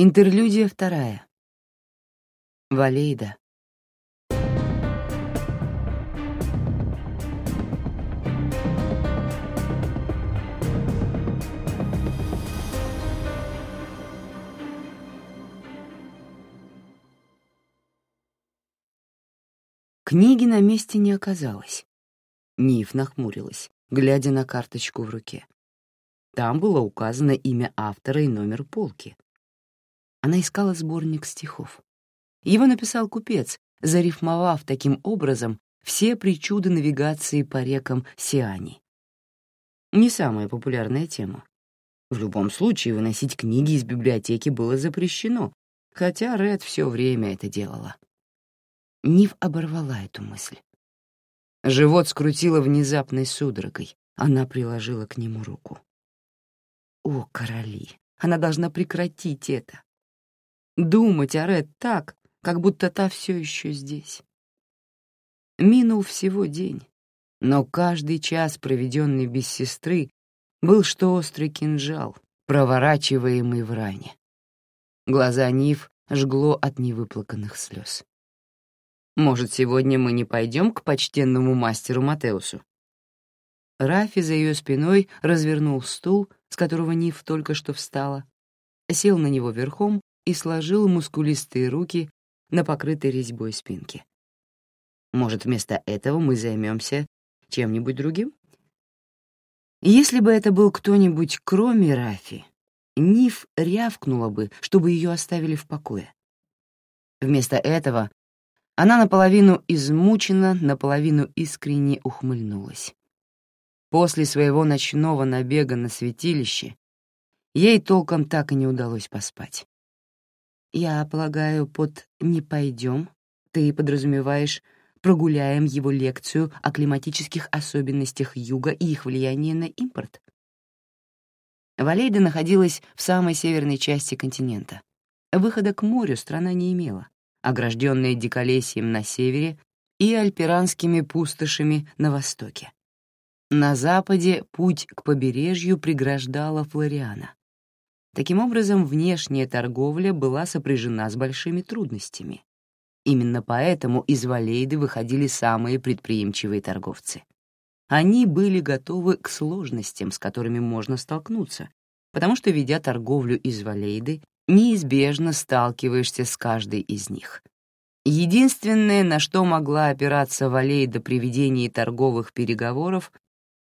Интерлюдия вторая. Валейда. Книги на месте не оказалось. Ниф нахмурилась, глядя на карточку в руке. Там было указано имя автора и номер полки. Она искала сборник стихов. Его написал купец, зарифмовав таким образом все причуды навигации по рекам Сиани. Не самая популярная тема. В любом случае, выносить книги из библиотеки было запрещено, хотя Ред все время это делала. Нив оборвала эту мысль. Живот скрутило внезапной судорогой. Она приложила к нему руку. О, короли! Она должна прекратить это. Думать о Ред так, как будто та все еще здесь. Минул всего день, но каждый час, проведенный без сестры, был что острый кинжал, проворачиваемый в ране. Глаза Нив жгло от невыплаканных слез. «Может, сегодня мы не пойдем к почтенному мастеру Матеусу?» Рафи за ее спиной развернул стул, с которого Нив только что встала, сел на него верхом и сложил мускулистые руки на покрытой резьбой спинке. Может, вместо этого мы займемся чем-нибудь другим? Если бы это был кто-нибудь кроме Рафи, Ниф рявкнула бы, чтобы ее оставили в покое. Вместо этого она наполовину измучена, наполовину искренне ухмыльнулась. После своего ночного набега на святилище ей толком так и не удалось поспать. Я полагаю, под «не пойдем» ты подразумеваешь «прогуляем его лекцию о климатических особенностях юга и их влиянии на импорт». Валейда находилась в самой северной части континента. Выхода к морю страна не имела, огражденная диколесьем на севере и альпиранскими пустошами на востоке. На западе путь к побережью преграждала Флориана. Таким образом, внешняя торговля была сопряжена с большими трудностями. Именно поэтому из Валейды выходили самые предприимчивые торговцы. Они были готовы к сложностям, с которыми можно столкнуться, потому что, ведя торговлю из Валейды, неизбежно сталкиваешься с каждой из них. Единственное, на что могла опираться Валейда при ведении торговых переговоров,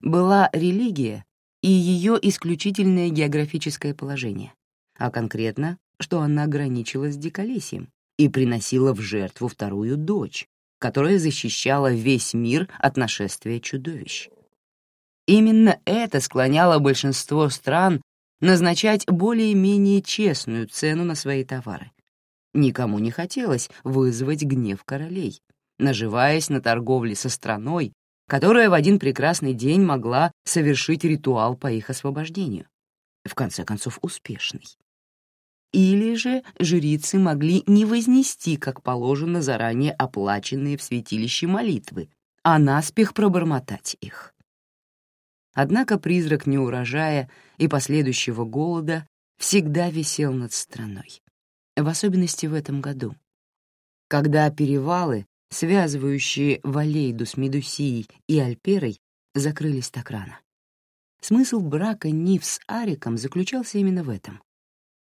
была религия и ее исключительное географическое положение, а конкретно, что она ограничилась диколесьем и приносила в жертву вторую дочь, которая защищала весь мир от нашествия чудовищ. Именно это склоняло большинство стран назначать более-менее честную цену на свои товары. Никому не хотелось вызвать гнев королей, наживаясь на торговле со страной, которая в один прекрасный день могла совершить ритуал по их освобождению. В конце концов, успешный. Или же жрицы могли не вознести, как положено, заранее оплаченные в святилище молитвы, а наспех пробормотать их. Однако призрак неурожая и последующего голода всегда висел над страной, в особенности в этом году, когда перевалы связывающие Валейду с Медусией и Альперой, закрылись так рано. Смысл брака Нив с Ариком заключался именно в этом.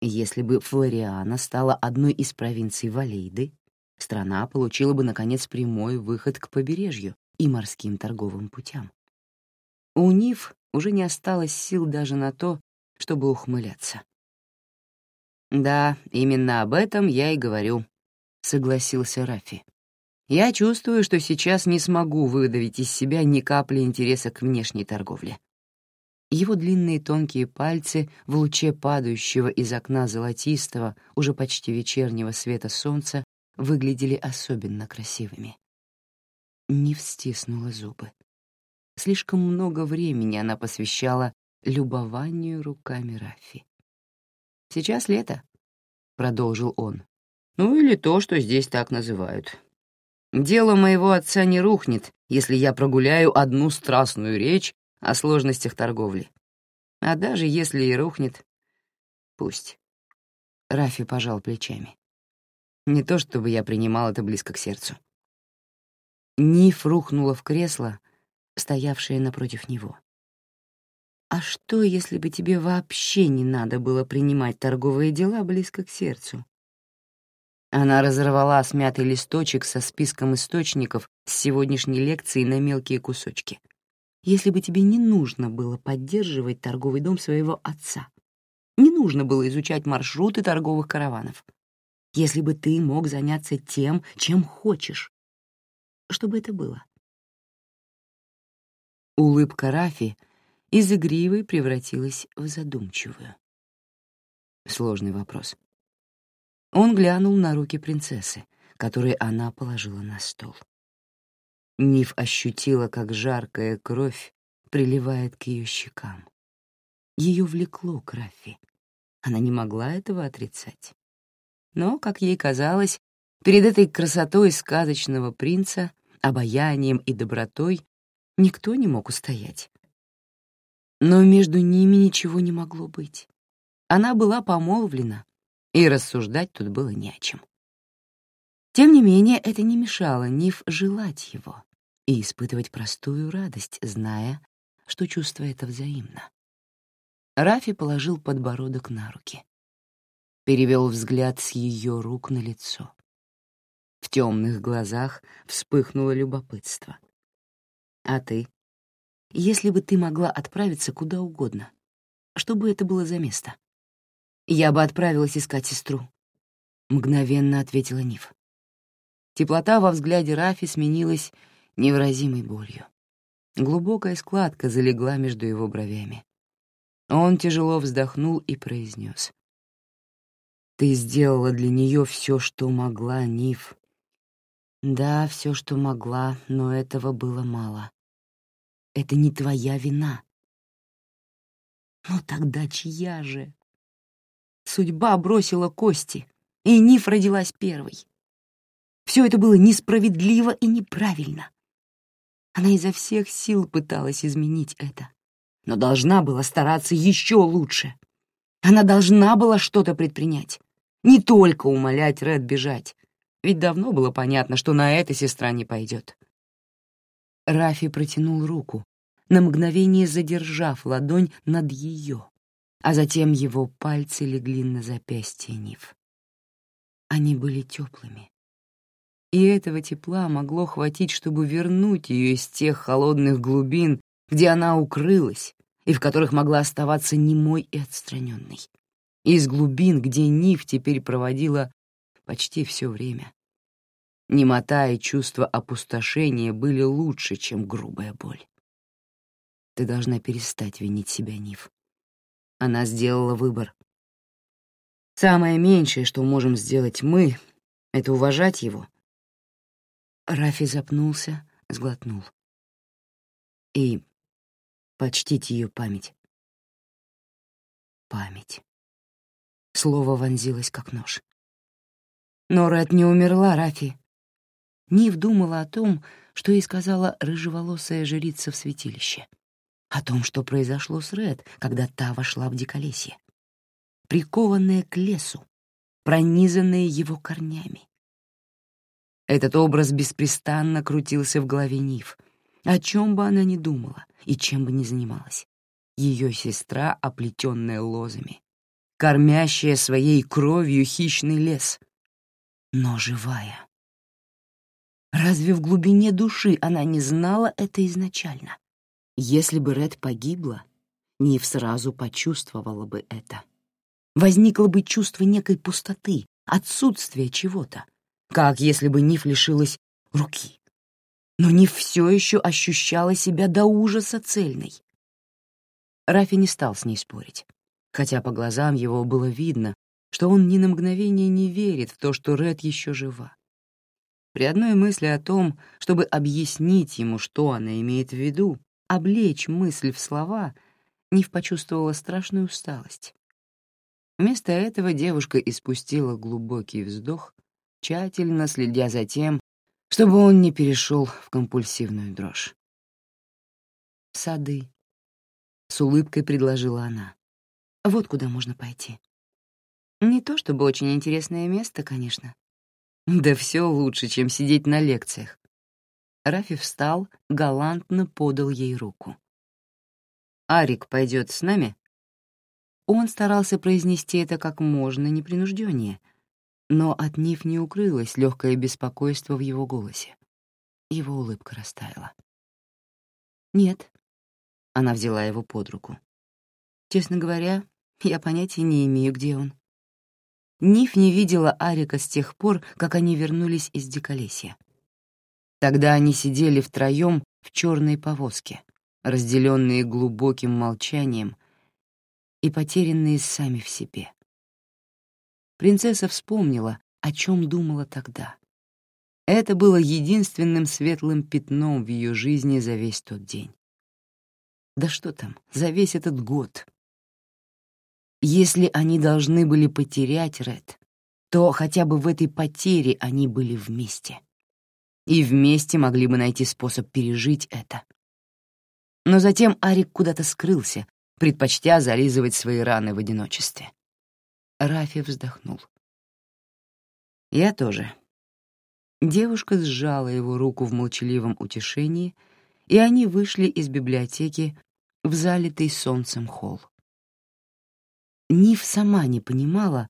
Если бы Флориана стала одной из провинций Валейды, страна получила бы, наконец, прямой выход к побережью и морским торговым путям. У Нив уже не осталось сил даже на то, чтобы ухмыляться. «Да, именно об этом я и говорю», — согласился Рафи. Я чувствую, что сейчас не смогу выдавить из себя ни капли интереса к внешней торговле. Его длинные тонкие пальцы в луче падающего из окна золотистого, уже почти вечернего света солнца выглядели особенно красивыми. Нив стиснула зубы. Слишком много времени она посвящала любованию руками Рафи. «Сейчас лето», — продолжил он. «Ну или то, что здесь так называют. Дело моего отца не рухнет, если я прогуляю одну страстную речь о сложностях торговли. А даже если и рухнет, пусть. Рафи пожал плечами. Не то чтобы я принимал это близко к сердцу. Ниф рухнула в кресло, стоявшее напротив него. «А что, если бы тебе вообще не надо было принимать торговые дела близко к сердцу?» Она разорвала смятый листочек со списком источников с сегодняшней лекции на мелкие кусочки. «Если бы тебе не нужно было поддерживать торговый дом своего отца, не нужно было изучать маршруты торговых караванов, если бы ты мог заняться тем, чем хочешь, что бы это было?» Улыбка Рафи из игривой превратилась в задумчивую. Сложный вопрос. Он глянул на руки принцессы, которые она положила на стол. Ниф ощутила, как жаркая кровь приливает к ее щекам. Ее влекло к Рафи. Она не могла этого отрицать. Но, как ей казалось, перед этой красотой сказочного принца, обаянием и добротой никто не мог устоять. Но между ними ничего не могло быть. Она была помолвлена, и рассуждать тут было не о чем. Тем не менее, это не мешало Ниф желать его и испытывать простую радость, зная, что чувство это взаимно. Рафи положил подбородок на руки. Перевел взгляд с ее рук на лицо. В темных глазах вспыхнуло любопытство. «А ты? Если бы ты могла отправиться куда угодно, что бы это было за место?» «Я бы отправилась искать сестру», — мгновенно ответила Ниф. Теплота во взгляде Рафи сменилась невыразимой болью. Глубокая складка залегла между его бровями. Он тяжело вздохнул и произнес. «Ты сделала для нее все, что могла, Ниф». «Да, все, что могла, но этого было мало. Это не твоя вина». «Но тогда чья же?» Судьба бросила кости, и Ниф родилась первой. Все это было несправедливо и неправильно. Она изо всех сил пыталась изменить это, но должна была стараться еще лучше. Она должна была что-то предпринять, не только умолять Ред бежать, ведь давно было понятно, что на это сестра не пойдет. Рафи протянул руку, на мгновение задержав ладонь над ее а затем его пальцы легли на запястье Нив. Они были теплыми. И этого тепла могло хватить, чтобы вернуть ее из тех холодных глубин, где она укрылась и в которых могла оставаться немой и отстраненной. Из глубин, где Нив теперь проводила почти все время. Немота и чувство опустошения были лучше, чем грубая боль. Ты должна перестать винить себя, Нив. Она сделала выбор. Самое меньшее, что можем сделать мы, — это уважать его. Рафи запнулся, сглотнул. И почтить ее память. Память. Слово вонзилось, как нож. Но Рэд не умерла, Рафи. Нив думала о том, что ей сказала рыжеволосая жрица в святилище о том, что произошло с Ред, когда та вошла в диколесье. Прикованная к лесу, пронизанная его корнями. Этот образ беспрестанно крутился в голове Нив, о чем бы она ни думала и чем бы ни занималась. Ее сестра, оплетенная лозами, кормящая своей кровью хищный лес, но живая. Разве в глубине души она не знала это изначально? Если бы Ред погибла, Нив сразу почувствовала бы это. Возникло бы чувство некой пустоты, отсутствия чего-то, как если бы Нив лишилась руки. Но Нив все еще ощущала себя до ужаса цельной. Рафи не стал с ней спорить, хотя по глазам его было видно, что он ни на мгновение не верит в то, что Ред еще жива. При одной мысли о том, чтобы объяснить ему, что она имеет в виду, облечь мысль в слова, Нив почувствовала страшную усталость. Вместо этого девушка испустила глубокий вздох, тщательно следя за тем, чтобы он не перешел в компульсивную дрожь. «Сады», — с улыбкой предложила она. «Вот куда можно пойти». Не то чтобы очень интересное место, конечно. Да все лучше, чем сидеть на лекциях. Рафи встал, галантно подал ей руку. «Арик пойдет с нами?» Он старался произнести это как можно непринужденнее, но от Нив не укрылось легкое беспокойство в его голосе. Его улыбка растаяла. «Нет», — она взяла его под руку. «Честно говоря, я понятия не имею, где он». Ниф не видела Арика с тех пор, как они вернулись из Диколесья. Тогда они сидели втроем в черной повозке, разделенные глубоким молчанием и потерянные сами в себе. Принцесса вспомнила, о чем думала тогда. Это было единственным светлым пятном в ее жизни за весь тот день. Да что там, за весь этот год. Если они должны были потерять Ред, то хотя бы в этой потере они были вместе и вместе могли бы найти способ пережить это. Но затем Арик куда-то скрылся, предпочтя зализывать свои раны в одиночестве. Рафи вздохнул. «Я тоже». Девушка сжала его руку в молчаливом утешении, и они вышли из библиотеки в залитый солнцем холл. Нив сама не понимала,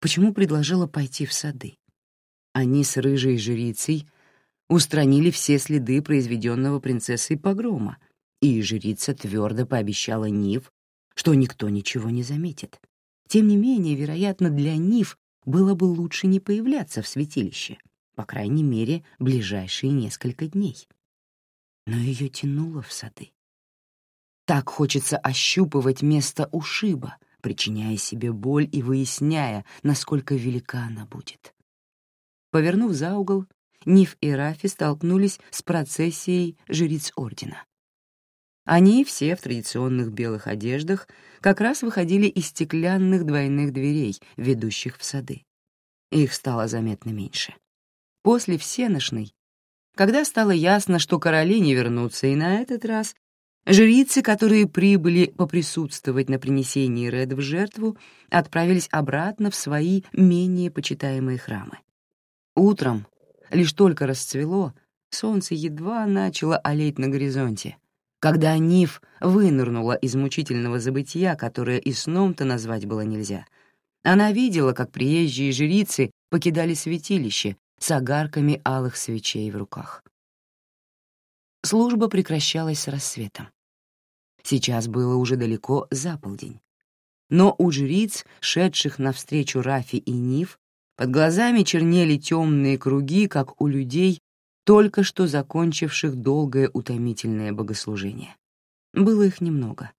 почему предложила пойти в сады. Они с рыжей жрицей устранили все следы произведенного принцессой погрома, и жрица твердо пообещала Нив, что никто ничего не заметит. Тем не менее, вероятно, для Нив было бы лучше не появляться в святилище, по крайней мере, ближайшие несколько дней. Но ее тянуло в сады. Так хочется ощупывать место ушиба, причиняя себе боль и выясняя, насколько велика она будет. Повернув за угол, Ниф и Рафи столкнулись с процессией жриц Ордена. Они, все в традиционных белых одеждах, как раз выходили из стеклянных двойных дверей, ведущих в сады. Их стало заметно меньше. После всеношной, когда стало ясно, что короли не вернутся и на этот раз, жрицы, которые прибыли поприсутствовать на принесении Ред в жертву, отправились обратно в свои менее почитаемые храмы. Утром, Лишь только расцвело, солнце едва начало олеть на горизонте, когда Ниф вынырнула из мучительного забытия, которое и сном-то назвать было нельзя. Она видела, как приезжие жрицы покидали святилище с огарками алых свечей в руках. Служба прекращалась с рассветом. Сейчас было уже далеко за полдень. Но у жриц, шедших навстречу Рафи и Ниф, под глазами чернели темные круги, как у людей, только что закончивших долгое утомительное богослужение. Было их немного,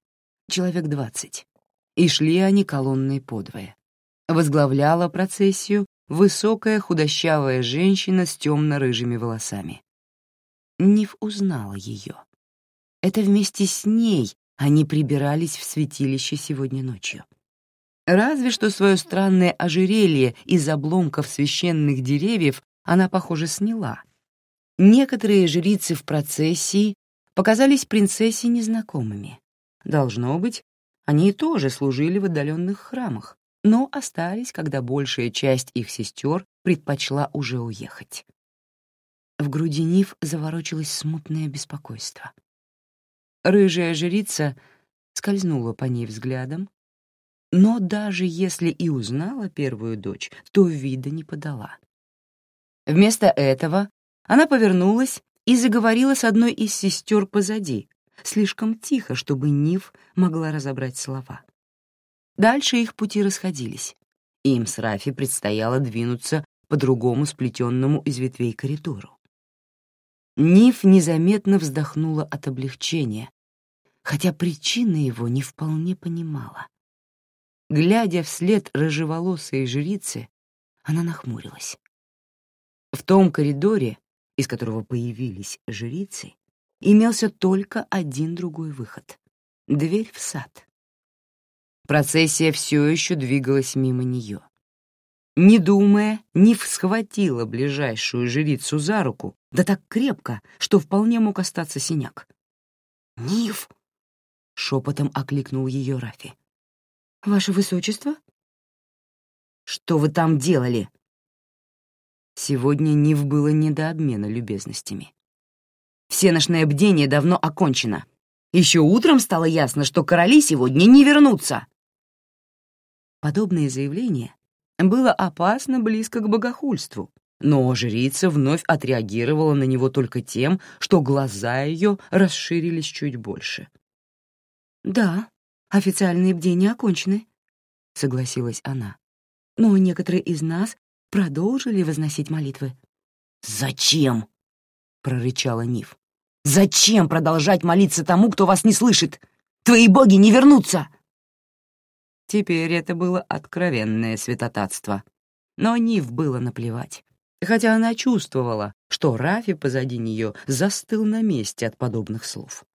человек двадцать, и шли они колонной подвое. Возглавляла процессию высокая худощавая женщина с темно-рыжими волосами. Ниф узнала ее. Это вместе с ней они прибирались в святилище сегодня ночью. Разве что свое странное ожерелье из обломков священных деревьев она, похоже, сняла. Некоторые жрицы в процессии показались принцессе незнакомыми. Должно быть, они тоже служили в отдаленных храмах, но остались, когда большая часть их сестер предпочла уже уехать. В груди Нив заворочилось смутное беспокойство. Рыжая жрица скользнула по ней взглядом, но даже если и узнала первую дочь, то вида не подала. Вместо этого она повернулась и заговорила с одной из сестер позади, слишком тихо, чтобы Нив могла разобрать слова. Дальше их пути расходились. Им с Рафи предстояло двинуться по другому сплетенному из ветвей коридору. Нив незаметно вздохнула от облегчения, хотя причины его не вполне понимала. Глядя вслед рыжеволосой жрицы, она нахмурилась. В том коридоре, из которого появились жрицы, имелся только один другой выход — дверь в сад. Процессия все еще двигалась мимо нее. Не думая, Ниф схватила ближайшую жрицу за руку, да так крепко, что вполне мог остаться синяк. «Ниф!» — шепотом окликнул ее Рафи. «Ваше высочество?» Что вы там делали?» Сегодня Нив было не до обмена любезностями. Всеношное бдение давно окончено. Еще утром стало ясно, что короли сегодня не вернутся. Подобное заявление было опасно близко к богохульству, но жрица вновь отреагировала на него только тем, что глаза ее расширились чуть больше. «Да, официальные бдения окончены», — согласилась она. «Но некоторые из нас продолжили возносить молитвы». «Зачем?» — прорычала Нив. «Зачем продолжать молиться тому, кто вас не слышит? Твои боги не вернутся!» Теперь это было откровенное святотатство. Но Нив было наплевать, хотя она чувствовала, что Рафи позади нее застыл на месте от подобных слов.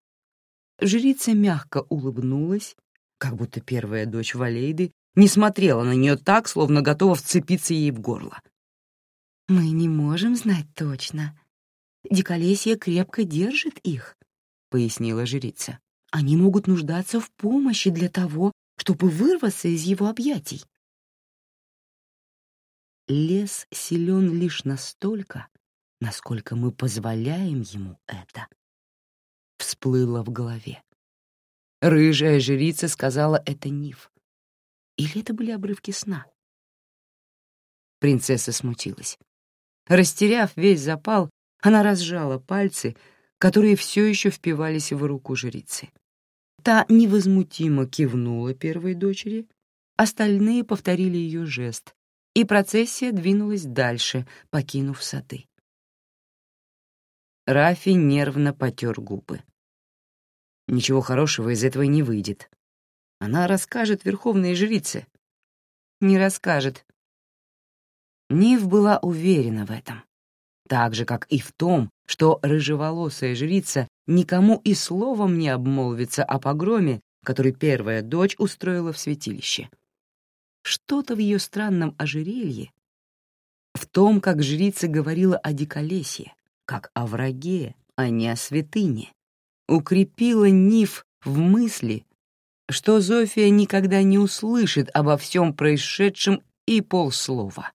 Жрица мягко улыбнулась, как будто первая дочь Валейды не смотрела на нее так, словно готова вцепиться ей в горло. «Мы не можем знать точно. Диколесье крепко держит их», — пояснила жрица. «Они могут нуждаться в помощи для того, чтобы вырваться из его объятий». Лес силен лишь настолько, насколько мы позволяем ему это. Всплыло в голове. Рыжая жрица сказала это Нив. Или это были обрывки сна? Принцесса смутилась. Растеряв весь запал, она разжала пальцы, которые все еще впивались в руку жрицы. Та невозмутимо кивнула первой дочери, остальные повторили ее жест, и процессия двинулась дальше, покинув сады. Рафи нервно потер губы. Ничего хорошего из этого не выйдет. Она расскажет верховной жрице. Не расскажет. Нив была уверена в этом. Так же, как и в том, что рыжеволосая жрица никому и словом не обмолвится о погроме, который первая дочь устроила в святилище. Что-то в ее странном ожерелье, в том, как жрица говорила о диколесье, как о враге, а не о святыне, укрепила Ниф в мысли, что Зофия никогда не услышит обо всем происшедшем и полслова.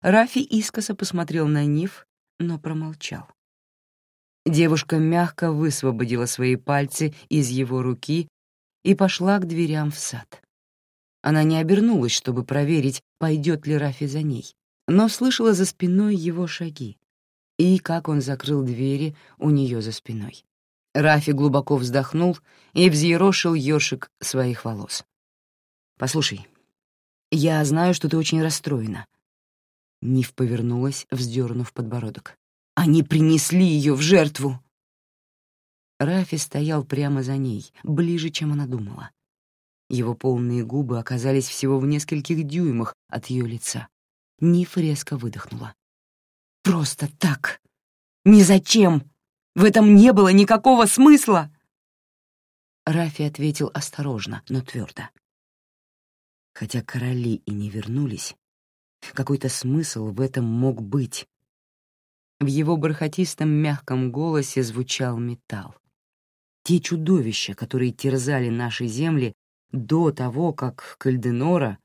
Рафи искоса посмотрел на Ниф, но промолчал. Девушка мягко высвободила свои пальцы из его руки и пошла к дверям в сад. Она не обернулась, чтобы проверить, пойдет ли Рафи за ней, но слышала за спиной его шаги и как он закрыл двери у нее за спиной. Рафи глубоко вздохнул и взъерошил ёршик своих волос. «Послушай, я знаю, что ты очень расстроена». Ниф повернулась, вздернув подбородок. «Они принесли ее в жертву!» Рафи стоял прямо за ней, ближе, чем она думала. Его полные губы оказались всего в нескольких дюймах от ее лица. Ниф резко выдохнула. «Просто так! Ни зачем! В этом не было никакого смысла!» Рафи ответил осторожно, но твердо. Хотя короли и не вернулись, какой-то смысл в этом мог быть. В его бархатистом мягком голосе звучал металл. Те чудовища, которые терзали наши земли до того, как Кальденора...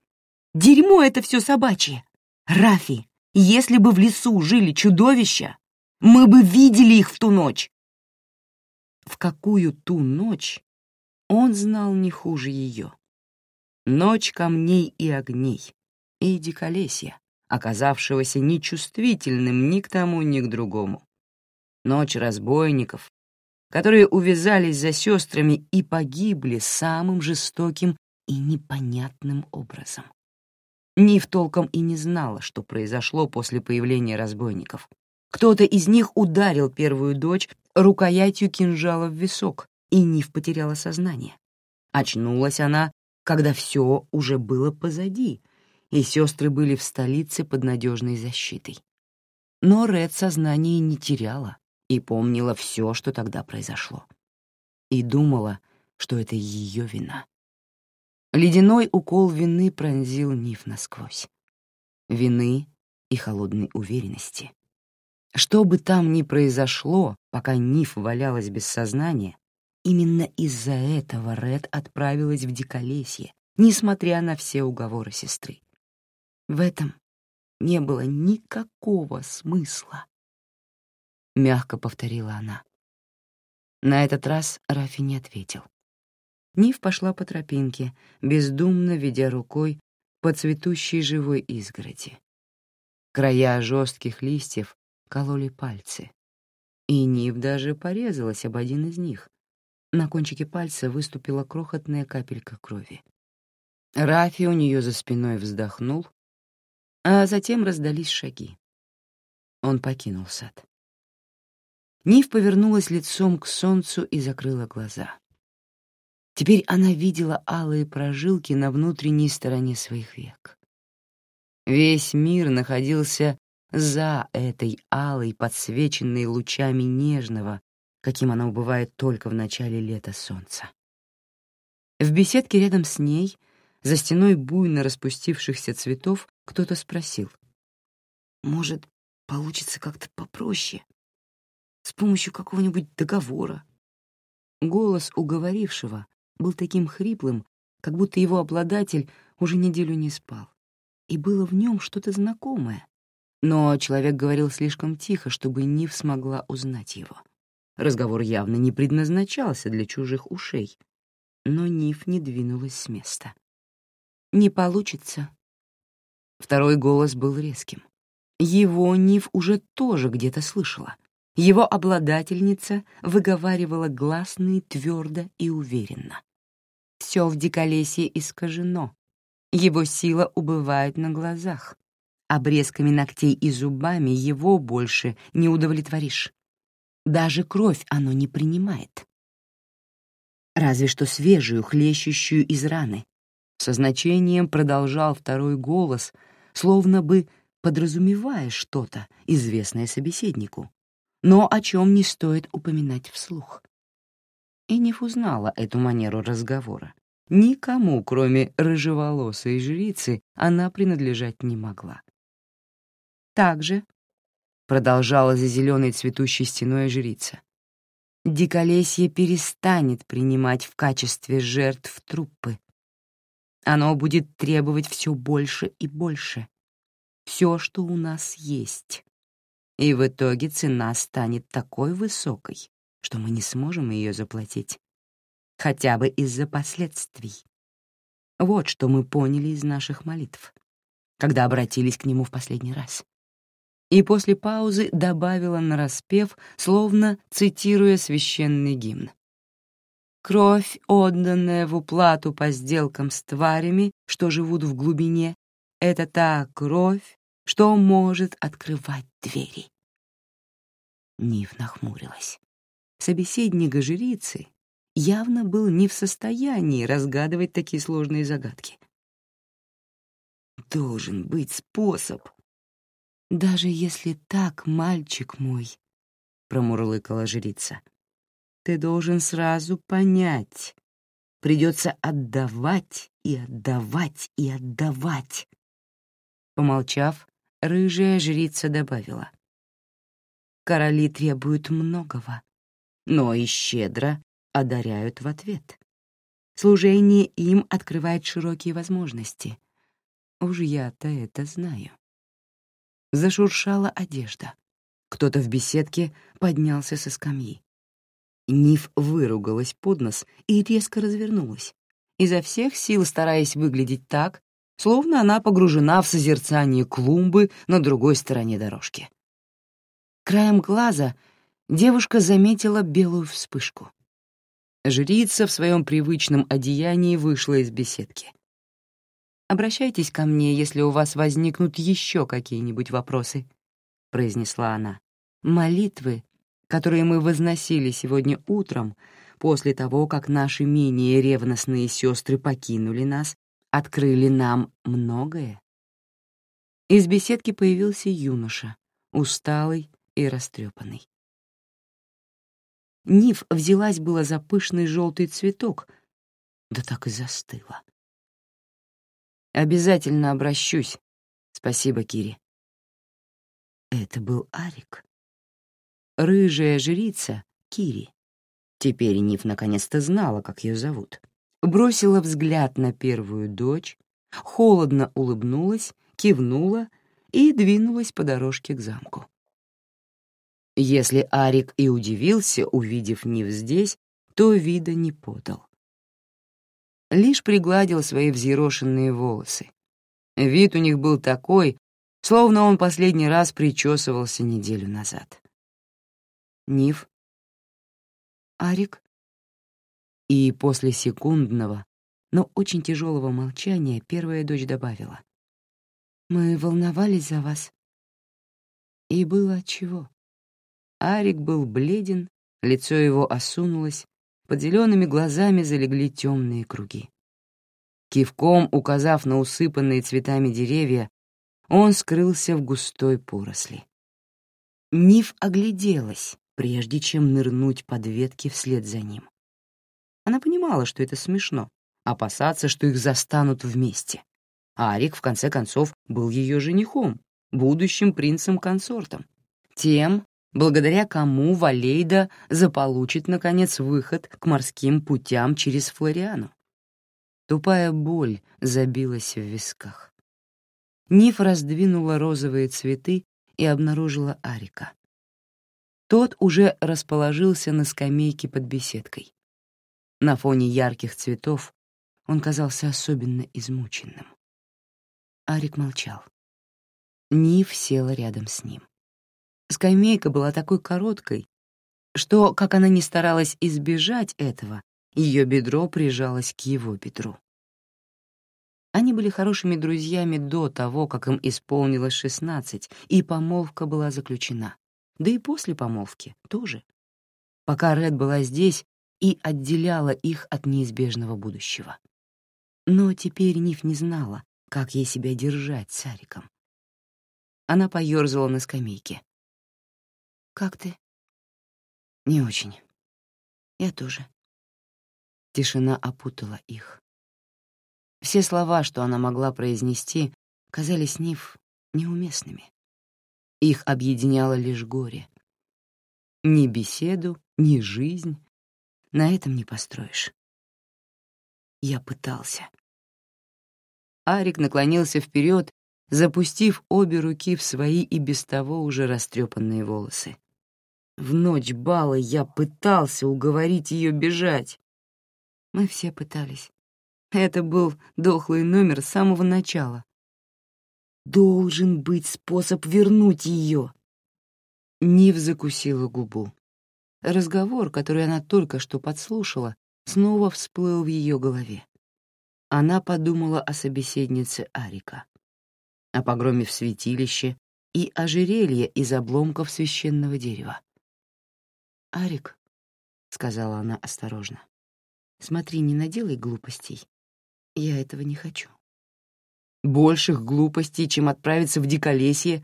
Дерьмо это все собачье! Рафи, если бы в лесу жили чудовища, мы бы видели их в ту ночь. В какую ту ночь он знал не хуже ее. Ночь камней и огней, и диколесья, оказавшегося нечувствительным ни к тому, ни к другому. Ночь разбойников, которые увязались за сестрами и погибли самым жестоким и непонятным образом. Нив толком и не знала, что произошло после появления разбойников, кто-то из них ударил первую дочь рукоятью кинжала в висок, и Нив потеряла сознание. Очнулась она, когда все уже было позади, и сестры были в столице под надежной защитой. Но Ред сознание не теряла и помнила все, что тогда произошло. И думала, что это ее вина. Ледяной укол вины пронзил Нив насквозь. Вины и холодной уверенности. Что бы там ни произошло, пока Ниф валялась без сознания, именно из-за этого Ред отправилась в Диколесье, несмотря на все уговоры сестры. В этом не было никакого смысла. Мягко повторила она. На этот раз Рафи не ответил. Нив пошла по тропинке, бездумно ведя рукой по цветущей живой изгороди. Края жестких листьев кололи пальцы, и Нив даже порезалась об один из них. На кончике пальца выступила крохотная капелька крови. Рафи у нее за спиной вздохнул, а затем раздались шаги. Он покинул сад. Нив повернулась лицом к солнцу и закрыла глаза. Теперь она видела алые прожилки на внутренней стороне своих век. Весь мир находился за этой алой, подсвеченной лучами нежного, каким оно бывает только в начале лета солнца. В беседке рядом с ней, за стеной буйно распустившихся цветов, кто-то спросил. «Может, получится как-то попроще? С помощью какого-нибудь договора?» Голос уговорившего был таким хриплым, как будто его обладатель уже неделю не спал. И было в нем что-то знакомое. Но человек говорил слишком тихо, чтобы Нив смогла узнать его. Разговор явно не предназначался для чужих ушей. Но Нив не двинулась с места. «Не получится». Второй голос был резким. Его Нив уже тоже где-то слышала. Его обладательница выговаривала гласные твердо и уверенно. Все в диколесье искажено. Его сила убывает на глазах. Обрезками ногтей и зубами его больше не удовлетворишь. Даже кровь оно не принимает. Разве что свежую, хлещущую из раны. Со значением продолжал второй голос, словно бы подразумевая что-то, известное собеседнику, но о чем не стоит упоминать вслух. Эниф узнала эту манеру разговора. Никому, кроме рыжеволосой жрицы, она принадлежать не могла. Также продолжала за зеленой цветущей стеной жрица. Диколесье перестанет принимать в качестве жертв трупы. Оно будет требовать все больше и больше. Все, что у нас есть и в итоге цена станет такой высокой, что мы не сможем ее заплатить, хотя бы из-за последствий. Вот что мы поняли из наших молитв, когда обратились к нему в последний раз. И после паузы добавила нараспев, словно цитируя священный гимн. Кровь, отданная в уплату по сделкам с тварями, что живут в глубине, это та кровь, что может открывать двери. Нив нахмурилась. Собеседник жрицы явно был не в состоянии разгадывать такие сложные загадки. «Должен быть способ». «Даже если так, мальчик мой», — промурлыкала жрица, — «ты должен сразу понять. Придется отдавать и отдавать и отдавать». Помолчав, рыжая жрица добавила. Короли требуют многого, но и щедро одаряют в ответ. Служение им открывает широкие возможности. Уж я-то это знаю. Зашуршала одежда. Кто-то в беседке поднялся со скамьи. Ниф выругалась под нос и резко развернулась, изо всех сил стараясь выглядеть так, словно она погружена в созерцание клумбы на другой стороне дорожки. Краем глаза девушка заметила белую вспышку. Жрица в своем привычном одеянии вышла из беседки. «Обращайтесь ко мне, если у вас возникнут еще какие-нибудь вопросы», — произнесла она. «Молитвы, которые мы возносили сегодня утром, после того, как наши менее ревностные сестры покинули нас, открыли нам многое. Из беседки появился юноша, усталый и растрепанный. Нив взялась было за пышный желтый цветок, да так и застыла. «Обязательно обращусь. Спасибо, Кири». Это был Арик. Рыжая жрица Кири. Теперь Нив наконец-то знала, как ее зовут бросила взгляд на первую дочь, холодно улыбнулась кивнула и двинулась по дорожке к замку. Если Арик и удивился, увидев Нив здесь, то вида не подал. Лишь пригладил свои взъерошенные волосы. Вид у них был такой, словно он последний раз причесывался неделю назад. Нив. Арик. И после секундного, но очень тяжелого молчания первая дочь добавила. «Мы волновались за вас». И было отчего. Арик был бледен, лицо его осунулось, под зелеными глазами залегли темные круги. Кивком, указав на усыпанные цветами деревья, он скрылся в густой поросли. Ниф огляделась, прежде чем нырнуть под ветки вслед за ним. Она понимала, что это смешно, опасаться, что их застанут вместе. Арик, в конце концов, был ее женихом, будущим принцем-консортом. Тем, благодаря кому Валейда заполучит, наконец, выход к морским путям через Флориану. Тупая боль забилась в висках. Ниф раздвинула розовые цветы и обнаружила Арика. Тот уже расположился на скамейке под беседкой. На фоне ярких цветов он казался особенно измученным. Арик молчал. Ниф села рядом с ним. Скамейка была такой короткой, что, как она ни старалась избежать этого, ее бедро прижалось к его бедру. Они были хорошими друзьями до того, как им исполнилось шестнадцать, и помолвка была заключена. Да и после помолвки тоже. Пока Ред была здесь и отделяла их от неизбежного будущего. Но теперь Ниф не знала, как ей себя держать с Ариком. Она поёрзала на скамейке. Как ты? Не очень. Я тоже. Тишина опутала их. Все слова, что она могла произнести, казались Нив неуместными. Их объединяло лишь горе. Ни беседу, ни жизнь на этом не построишь. Я пытался. Арик наклонился вперед, запустив обе руки в свои и без того уже растрепанные волосы. В ночь бала я пытался уговорить ее бежать. Мы все пытались. Это был дохлый номер с самого начала. Должен быть способ вернуть ее. Нив закусила губу. Разговор, который она только что подслушала, снова всплыл в ее голове. Она подумала о собеседнице Арика, о погроме в святилище и ожерелье из обломков священного дерева. «Арик», — сказала она осторожно, — «смотри, не наделай глупостей. Я этого не хочу». «Больших глупостей, чем отправиться в диколесье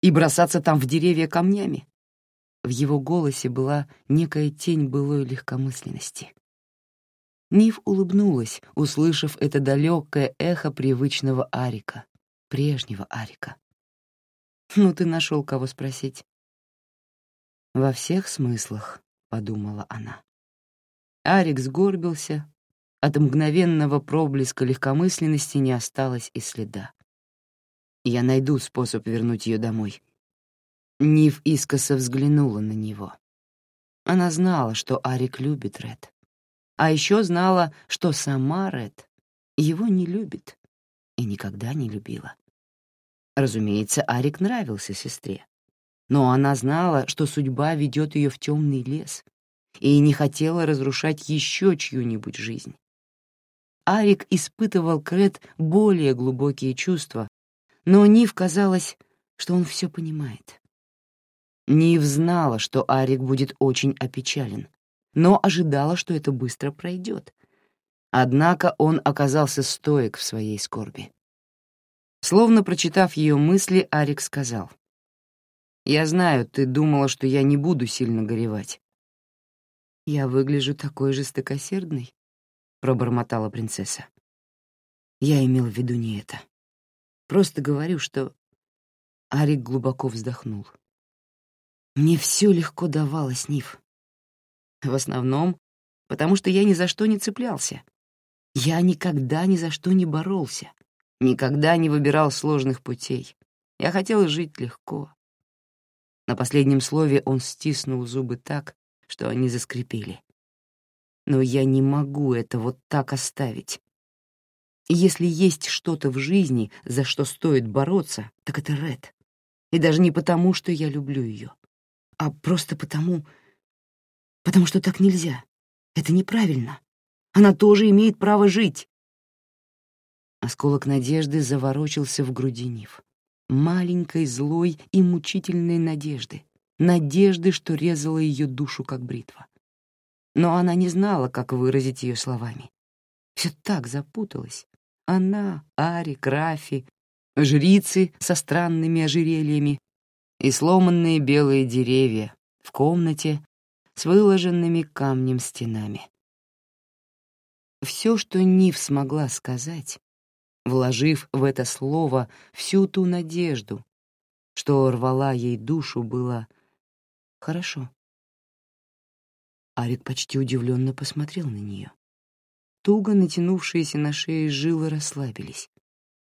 и бросаться там в деревья камнями?» В его голосе была некая тень былой легкомысленности. Нив улыбнулась, услышав это далекое эхо привычного Арика, прежнего Арика. «Ну, ты нашел кого спросить». «Во всех смыслах», — подумала она. Арик сгорбился. От мгновенного проблеска легкомысленности не осталось и следа. «Я найду способ вернуть ее домой». Нив искоса взглянула на него. Она знала, что Арик любит Ред. А еще знала, что сама Ред его не любит и никогда не любила. Разумеется, Арик нравился сестре. Но она знала, что судьба ведет ее в темный лес, и не хотела разрушать еще чью-нибудь жизнь. Арик испытывал к Ред более глубокие чувства, но Нив казалось, что он все понимает. Нив знала, что Арик будет очень опечален, но ожидала, что это быстро пройдет. Однако он оказался стоек в своей скорби. Словно прочитав ее мысли, Арик сказал — я знаю, ты думала, что я не буду сильно горевать. Я выгляжу такой жестокосердной, пробормотала принцесса. Я имел в виду не это. Просто говорю, что... Арик глубоко вздохнул. Мне все легко давалось, Ниф. В основном, потому что я ни за что не цеплялся. Я никогда ни за что не боролся. Никогда не выбирал сложных путей. Я хотел жить легко. На последнем слове он стиснул зубы так, что они заскрипели. Но я не могу это вот так оставить. Если есть что-то в жизни, за что стоит бороться, так это Ред. И даже не потому, что я люблю ее, а просто потому, потому что так нельзя. Это неправильно. Она тоже имеет право жить. Осколок надежды заворочился в груди Нив. Маленькой, злой и мучительной надежды. Надежды, что резала ее душу, как бритва. Но она не знала, как выразить ее словами. Все так запуталось. Она, Ари, Рафи, жрицы со странными ожерельями и сломанные белые деревья в комнате с выложенными камнем стенами. Все, что Нив смогла сказать, вложив в это слово всю ту надежду, что рвала ей душу, было «хорошо». Арик почти удивленно посмотрел на нее. Туго натянувшиеся на шее жилы расслабились.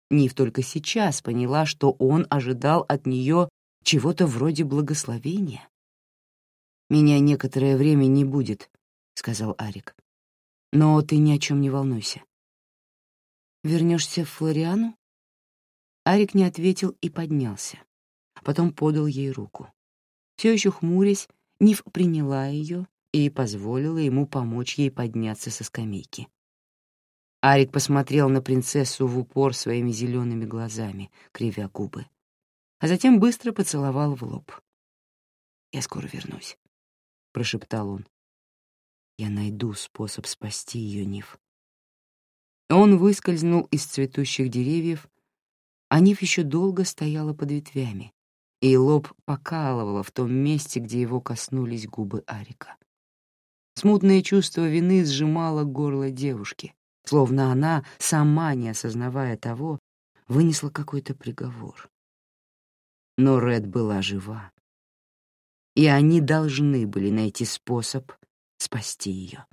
Нив только сейчас поняла, что он ожидал от нее чего-то вроде благословения. «Меня некоторое время не будет», — сказал Арик. «Но ты ни о чем не волнуйся». «Вернешься в Флориану?» Арик не ответил и поднялся. Потом подал ей руку. Все еще хмурясь, Нив приняла ее и позволила ему помочь ей подняться со скамейки. Арик посмотрел на принцессу в упор своими зелеными глазами, кривя губы, а затем быстро поцеловал в лоб. «Я скоро вернусь», — прошептал он. «Я найду способ спасти ее, Нив». Он выскользнул из цветущих деревьев, а Нив еще долго стояла под ветвями, и лоб покалывало в том месте, где его коснулись губы Арика. Смутное чувство вины сжимало горло девушки, словно она, сама не осознавая того, вынесла какой-то приговор. Но Ред была жива, и они должны были найти способ спасти ее.